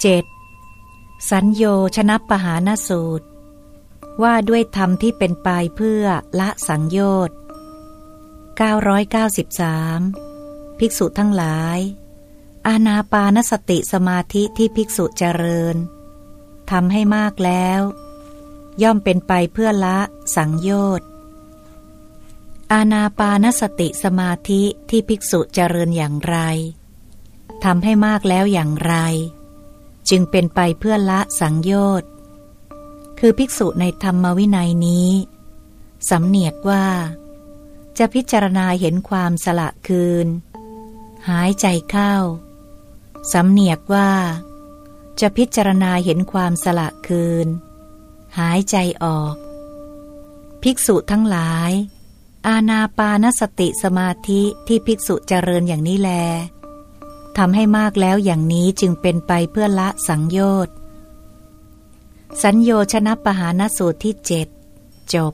7. สัญโยชนะปหานสูตร ว่าด้วยธรรมที่เป็นไปเพื่อละสังโยชน์993 ภิกษุทั้งหลาย อาณาปานสติสมาธิที่ภิกษุเจริญทำให้มากแล้ว ย่อมเป็นไปเพื่อละสังโยชน์อาณาปานสติสมาธิที่ภิกษุเจริญอย่างไรทำให้มากแล้วอย่างไร จึงเป็นไปเพื่อละสังโยชน์ คือภิกษุในธรรมวินัยนี้ สำเนียกว่า จะพิจารณาเห็นความสละคืน หายใจเข้า สำเนียกว่า จะพิจารณาเห็นความสละคืน หายใจออก ภิกษุทั้งหลาย อาณาปานสติสมาธิที่ภิกษุเจริญอย่างนี้แล ทำให้มากแล้วอย่างนี้จึงเป็นไปเพื่อละสังโยชน์สัญโยชนะปหานสูตรที่เจ็ดจบ